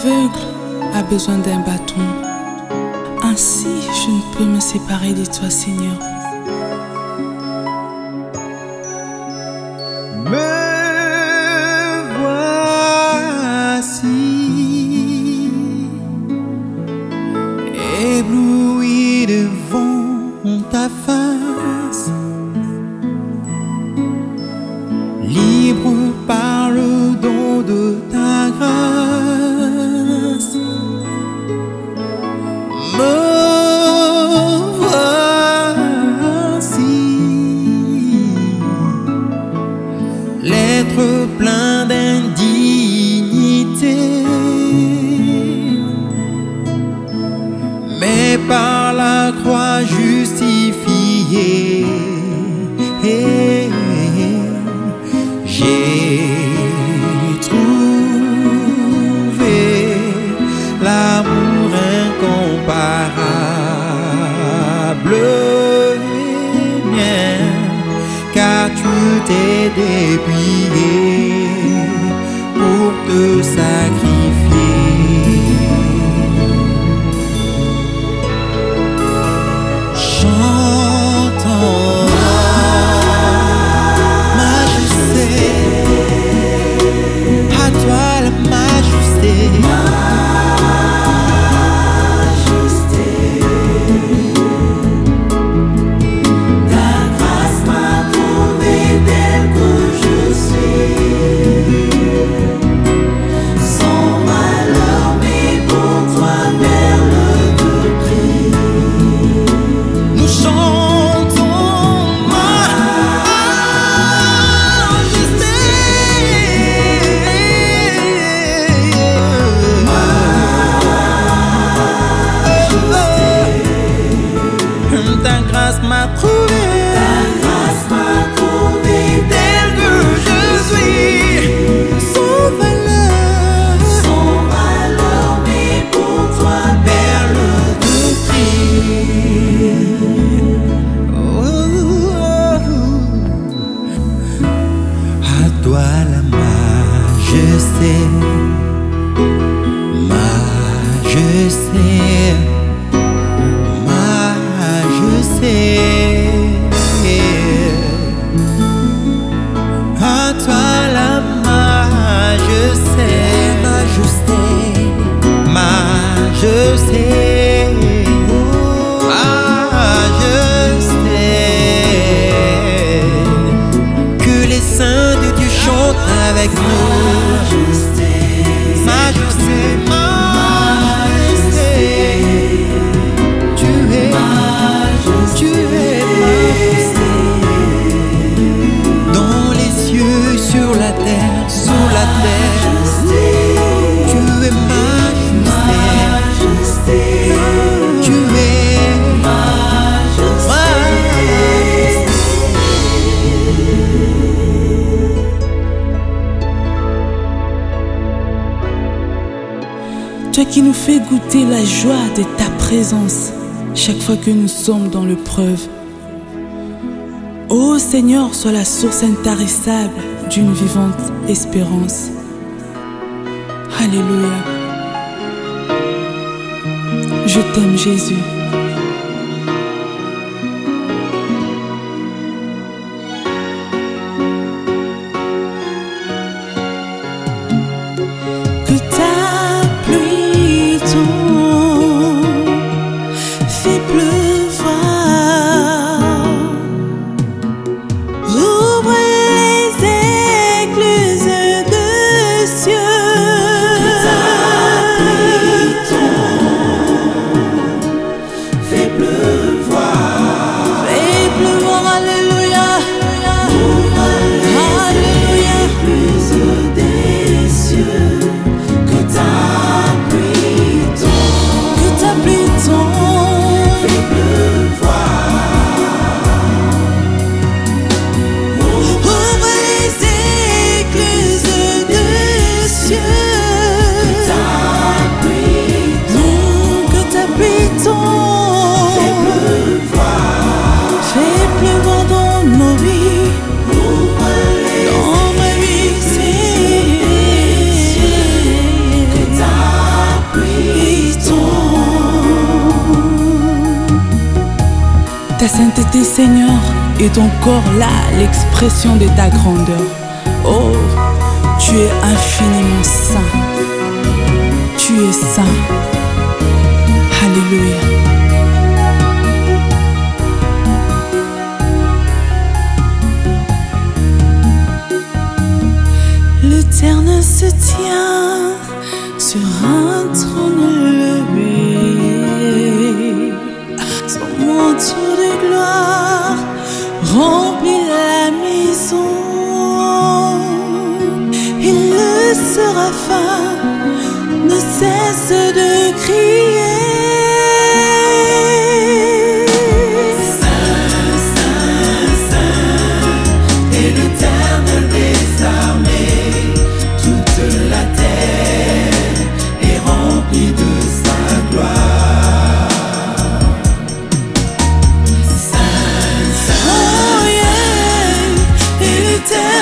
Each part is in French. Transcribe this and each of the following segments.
aveugle a besoin d'un bâton. Ainsi, je ne peux me séparer de toi, Seigneur. Me voici ébloui devant ta face, libre par tu t'es majesté, majesté. À toi la majesté, majesté, majesté, majesté. Qui nous fais goûter la joie de ta présence chaque fois que nous sommes dans l'épreuve. Ô Seigneur, sois la source intarissable d'une vivante espérance. Alléluia. Je t'aime Jésus. Esprit, Seigneur, est encore là l'expression de ta grandeur. Oh, tu es infiniment saint. Tu es saint. Alléluia. L'Éternel se tient remplit la maison. Et le séraphin ne tell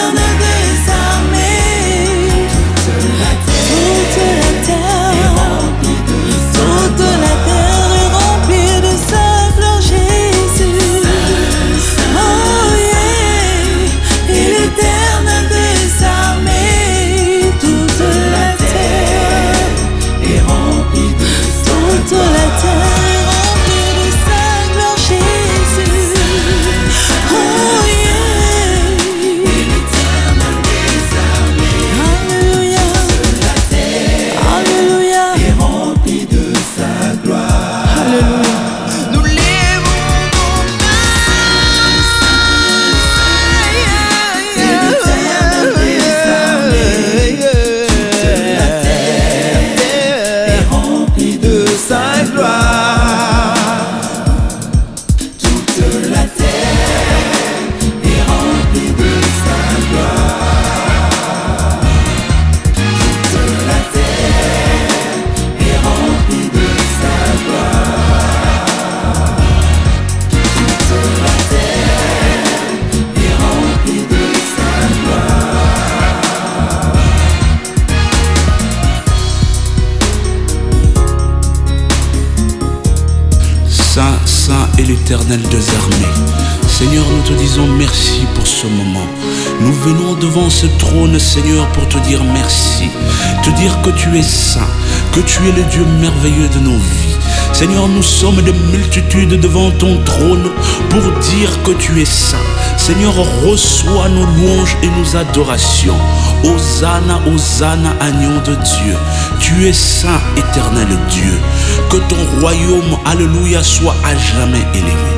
l'Éternel des armées. Seigneur, nous te disons merci pour ce moment. Nous venons devant ce trône, Seigneur, pour te dire merci. Te dire que tu es saint, que tu es le Dieu merveilleux de nos vies. Seigneur, nous sommes des multitudes devant ton trône pour dire que tu es saint. Seigneur, reçois nos louanges et nos adorations. Hosanna, Hosanna, agneau de Dieu. Tu es saint, éternel Dieu. Que ton royaume, alléluia, soit à jamais élevé.